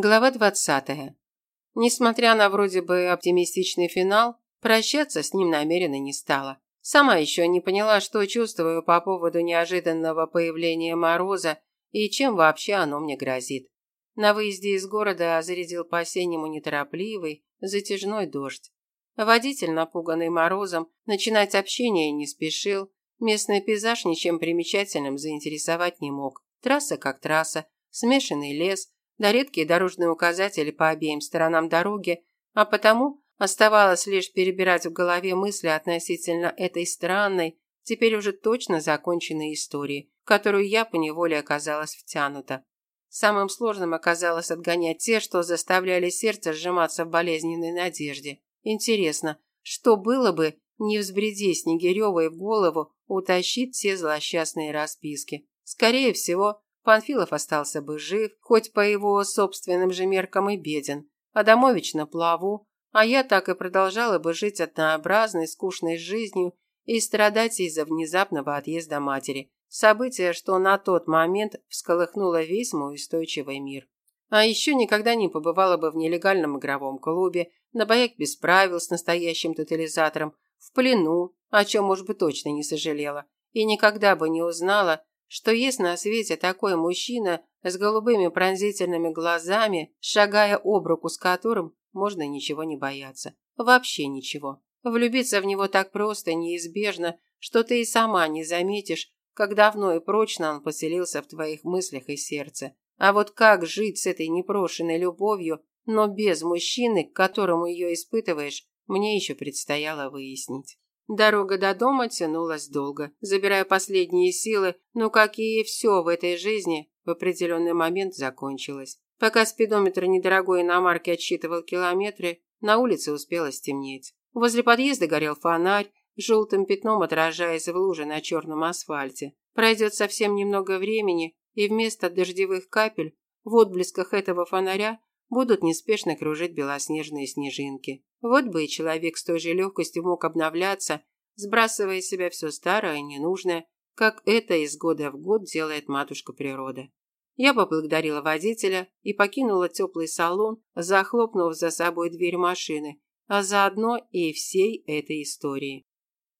Глава 20. Несмотря на вроде бы оптимистичный финал, прощаться с ним намеренно не стала. Сама еще не поняла, что чувствую по поводу неожиданного появления Мороза и чем вообще оно мне грозит. На выезде из города зарядил по-осеннему неторопливый, затяжной дождь. Водитель, напуганный морозом, начинать общение не спешил. Местный пейзаж ничем примечательным заинтересовать не мог. Трасса как трасса, смешанный лес – да редкие дорожные указатели по обеим сторонам дороги, а потому оставалось лишь перебирать в голове мысли относительно этой странной, теперь уже точно законченной истории, в которую я поневоле оказалась втянута. Самым сложным оказалось отгонять те, что заставляли сердце сжиматься в болезненной надежде. Интересно, что было бы, не взбреди Снегиревой в голову утащить все злосчастные расписки? Скорее всего, Панфилов остался бы жив, хоть по его собственным же меркам и беден, Адамович на плаву, а я так и продолжала бы жить однообразной, скучной жизнью и страдать из-за внезапного отъезда матери. Событие, что на тот момент всколыхнуло весь мой устойчивый мир. А еще никогда не побывала бы в нелегальном игровом клубе, на боях без правил с настоящим тотализатором, в плену, о чем, может быть, точно не сожалела, и никогда бы не узнала, что есть на свете такой мужчина с голубыми пронзительными глазами, шагая об руку с которым можно ничего не бояться. Вообще ничего. Влюбиться в него так просто, неизбежно, что ты и сама не заметишь, как давно и прочно он поселился в твоих мыслях и сердце. А вот как жить с этой непрошенной любовью, но без мужчины, к которому ее испытываешь, мне еще предстояло выяснить. Дорога до дома тянулась долго, забирая последние силы, но, как и все в этой жизни, в определенный момент закончилось. Пока спидометр недорогой иномарки отсчитывал километры, на улице успело стемнеть. Возле подъезда горел фонарь, желтым пятном отражаясь в луже на черном асфальте. Пройдет совсем немного времени, и вместо дождевых капель в отблесках этого фонаря будут неспешно кружить белоснежные снежинки. Вот бы и человек с той же легкостью мог обновляться, сбрасывая из себя все старое и ненужное, как это из года в год делает матушка природа. Я поблагодарила водителя и покинула теплый салон, захлопнув за собой дверь машины, а заодно и всей этой истории.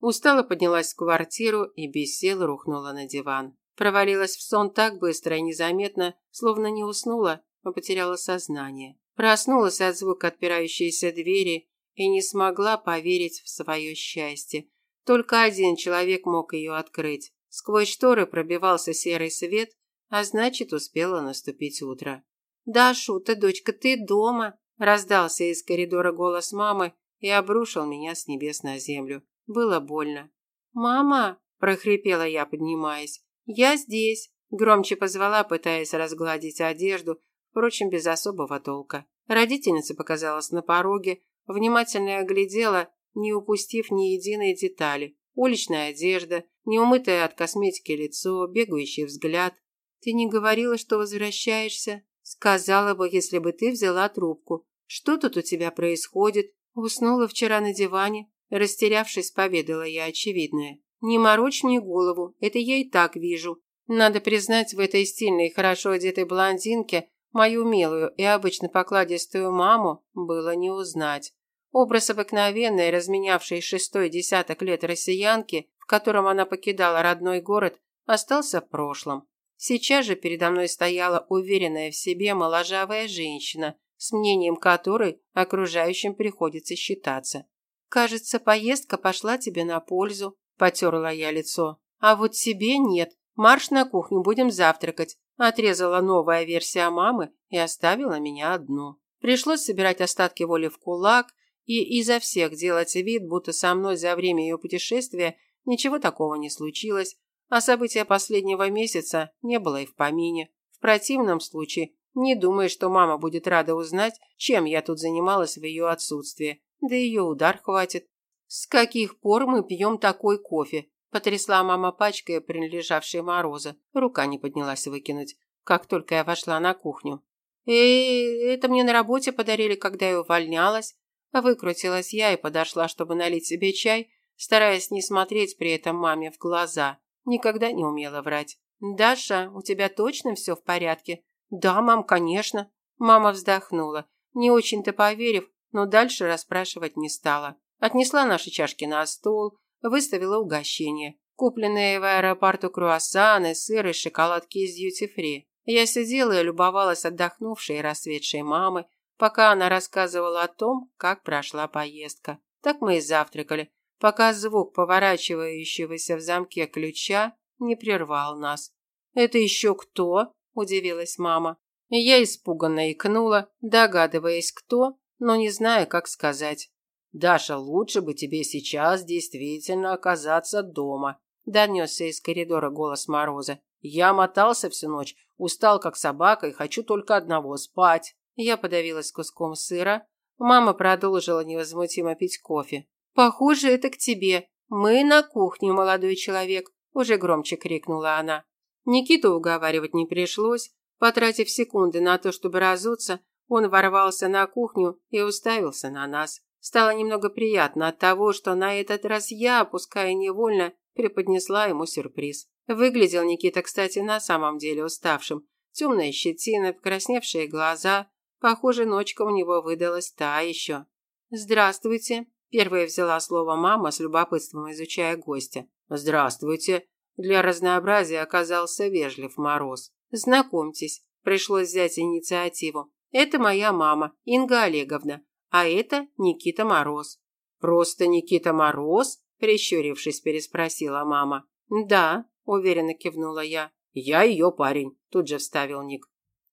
Устало поднялась в квартиру и без сил рухнула на диван. Провалилась в сон так быстро и незаметно, словно не уснула, но потеряла сознание. Проснулась от звука отпирающейся двери и не смогла поверить в свое счастье. Только один человек мог ее открыть. Сквозь шторы пробивался серый свет, а значит, успело наступить утро. «Да, Шута, дочка, ты дома?» Раздался из коридора голос мамы и обрушил меня с небес на землю. Было больно. «Мама!» – прохрипела я, поднимаясь. «Я здесь!» – громче позвала, пытаясь разгладить одежду, впрочем, без особого толка. Родительница показалась на пороге, внимательно оглядела, не упустив ни единой детали. Уличная одежда, неумытое от косметики лицо, бегающий взгляд. «Ты не говорила, что возвращаешься?» «Сказала бы, если бы ты взяла трубку. Что тут у тебя происходит?» Уснула вчера на диване. Растерявшись, поведала я очевидное. «Не морочь мне голову, это я и так вижу. Надо признать, в этой стильной, хорошо одетой блондинке Мою милую и обычно покладистую маму было не узнать. Образ обыкновенной, разменявшей шестой десяток лет россиянки, в котором она покидала родной город, остался в прошлом. Сейчас же передо мной стояла уверенная в себе моложавая женщина, с мнением которой окружающим приходится считаться. «Кажется, поездка пошла тебе на пользу», – потерла я лицо. «А вот себе нет. Марш на кухню, будем завтракать. Отрезала новая версия мамы и оставила меня одну. Пришлось собирать остатки воли в кулак и изо всех делать вид, будто со мной за время ее путешествия ничего такого не случилось, а события последнего месяца не было и в помине. В противном случае не думай, что мама будет рада узнать, чем я тут занималась в ее отсутствие. Да ее удар хватит. С каких пор мы пьем такой кофе? Потрясла мама пачкой, принадлежавшей Мороза. Рука не поднялась выкинуть, как только я вошла на кухню. «Эй, это мне на работе подарили, когда я увольнялась». Выкрутилась я и подошла, чтобы налить себе чай, стараясь не смотреть при этом маме в глаза. Никогда не умела врать. «Даша, у тебя точно все в порядке?» «Да, мам, конечно». Мама вздохнула, не очень-то поверив, но дальше расспрашивать не стала. Отнесла наши чашки на стол, выставила угощение. Купленные в аэропорту круассаны, сыр и шоколадки из дьюти-фри. Я сидела и любовалась отдохнувшей и расцветшей мамой, пока она рассказывала о том, как прошла поездка. Так мы и завтракали, пока звук поворачивающегося в замке ключа не прервал нас. «Это еще кто?» – удивилась мама. Я испуганно икнула, догадываясь, кто, но не зная, как сказать. «Даша, лучше бы тебе сейчас действительно оказаться дома», – донесся из коридора голос Мороза. «Я мотался всю ночь, устал как собака и хочу только одного – спать». Я подавилась куском сыра. Мама продолжила невозмутимо пить кофе. «Похоже, это к тебе. Мы на кухне, молодой человек», – уже громче крикнула она. Никиту уговаривать не пришлось. Потратив секунды на то, чтобы разуться, он ворвался на кухню и уставился на нас. Стало немного приятно от того, что на этот раз я, пускай невольно, преподнесла ему сюрприз. Выглядел Никита, кстати, на самом деле уставшим. Темная щетина, покрасневшие глаза. Похоже, ночка у него выдалась та еще. «Здравствуйте», – первая взяла слово мама с любопытством, изучая гостя. «Здравствуйте», для разнообразия оказался вежлив Мороз. Знакомьтесь, пришлось взять инициативу. Это моя мама, Инга Олеговна, а это Никита Мороз. Просто Никита Мороз? Прищурившись, переспросила мама. Да, уверенно кивнула я. Я ее парень, тут же вставил Ник.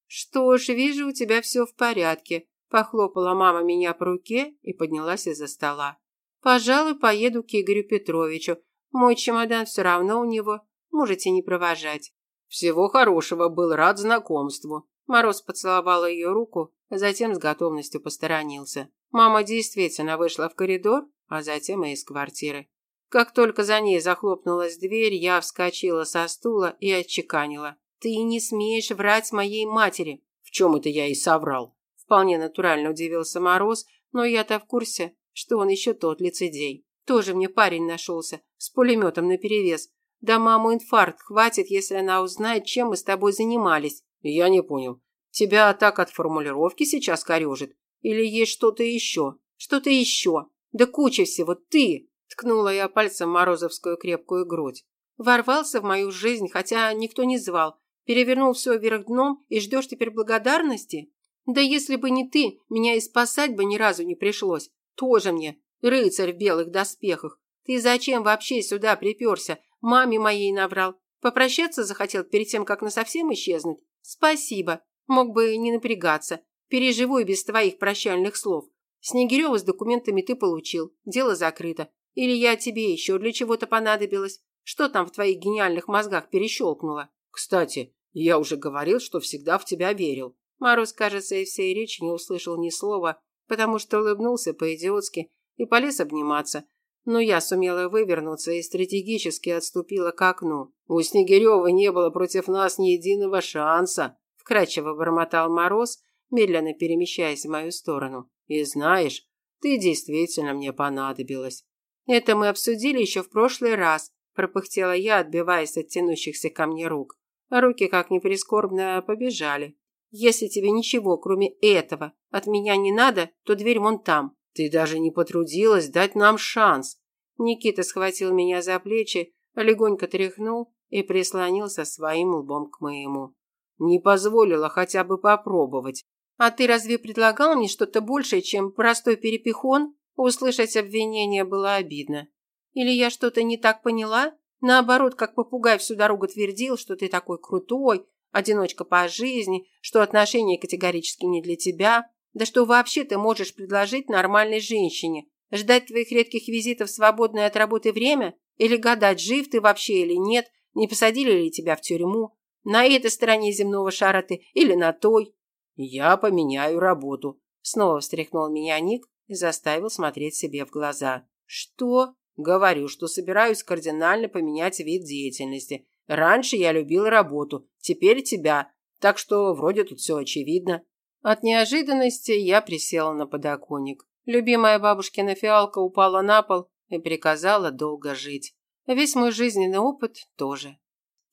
Что ж, вижу, у тебя все в порядке. Похлопала мама меня по руке и поднялась из-за стола. Пожалуй, поеду к Игорю Петровичу. Мой чемодан все равно у него. Можете не провожать. Всего хорошего, был рад знакомству. Мороз поцеловал ее руку, затем с готовностью посторонился. Мама действительно вышла в коридор, а затем и из квартиры. Как только за ней захлопнулась дверь, я вскочила со стула и отчеканила. «Ты не смеешь врать моей матери!» «В чем это я и соврал?» Вполне натурально удивился Мороз, но я-то в курсе, что он еще тот лицедей. Тоже мне парень нашелся, с пулеметом наперевес. Да маму инфаркт хватит, если она узнает, чем мы с тобой занимались. Я не понял. Тебя так от формулировки сейчас корежит? Или есть что-то еще? Что-то еще? Да куча всего. Ты! Ткнула я пальцем Морозовскую крепкую грудь. Ворвался в мою жизнь, хотя никто не звал. Перевернул все вверх дном и ждешь теперь благодарности? Да если бы не ты, меня и спасать бы ни разу не пришлось. Тоже мне Рыцарь в белых доспехах. Ты зачем вообще сюда приперся? Маме моей наврал. Попрощаться захотел перед тем, как насовсем исчезнуть? Спасибо. Мог бы не напрягаться. Переживу и без твоих прощальных слов. Снегирева с документами ты получил. Дело закрыто. Или я тебе еще для чего-то понадобилась? Что там в твоих гениальных мозгах перещелкнуло? Кстати, я уже говорил, что всегда в тебя верил. Мороз, кажется, из всей речи не услышал ни слова, потому что улыбнулся по-идиотски и полез обниматься. Но я сумела вывернуться и стратегически отступила к окну. У Снегирева не было против нас ни единого шанса, вкрадчиво бормотал Мороз, медленно перемещаясь в мою сторону. И знаешь, ты действительно мне понадобилась. Это мы обсудили еще в прошлый раз, пропыхтела я, отбиваясь от тянущихся ко мне рук. Руки, как ни прискорбно, побежали. Если тебе ничего, кроме этого, от меня не надо, то дверь вон там. Ты даже не потрудилась дать нам шанс. Никита схватил меня за плечи, легонько тряхнул и прислонился своим лбом к моему. Не позволила хотя бы попробовать. А ты разве предлагал мне что-то большее, чем простой перепихон? Услышать обвинение было обидно. Или я что-то не так поняла? Наоборот, как попугай всю дорогу твердил, что ты такой крутой, одиночка по жизни, что отношения категорически не для тебя. Да что вообще ты можешь предложить нормальной женщине? Ждать твоих редких визитов в свободное от работы время? Или гадать, жив ты вообще или нет? Не посадили ли тебя в тюрьму? На этой стороне земного шара ты или на той? Я поменяю работу. Снова встряхнул меня Ник и заставил смотреть себе в глаза. Что? Говорю, что собираюсь кардинально поменять вид деятельности. Раньше я любил работу, теперь тебя. Так что вроде тут все очевидно. От неожиданности я присела на подоконник. Любимая бабушкина фиалка упала на пол и приказала долго жить. Весь мой жизненный опыт тоже.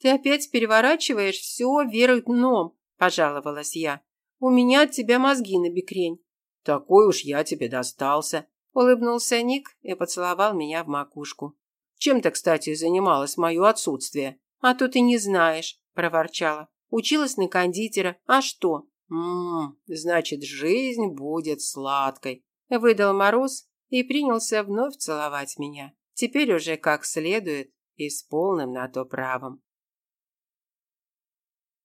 «Ты опять переворачиваешь все вверх дном», – пожаловалась я. У меня от тебя мозги на бекрень. Такой уж я тебе достался. Улыбнулся Ник и поцеловал меня в макушку. Чем ты, кстати, занималась мое отсутствие? А то ты не знаешь, проворчала. Училась на кондитера. А что? Ммм, значит, жизнь будет сладкой. Выдал Мороз и принялся вновь целовать меня. Теперь уже как следует и с полным на то правом.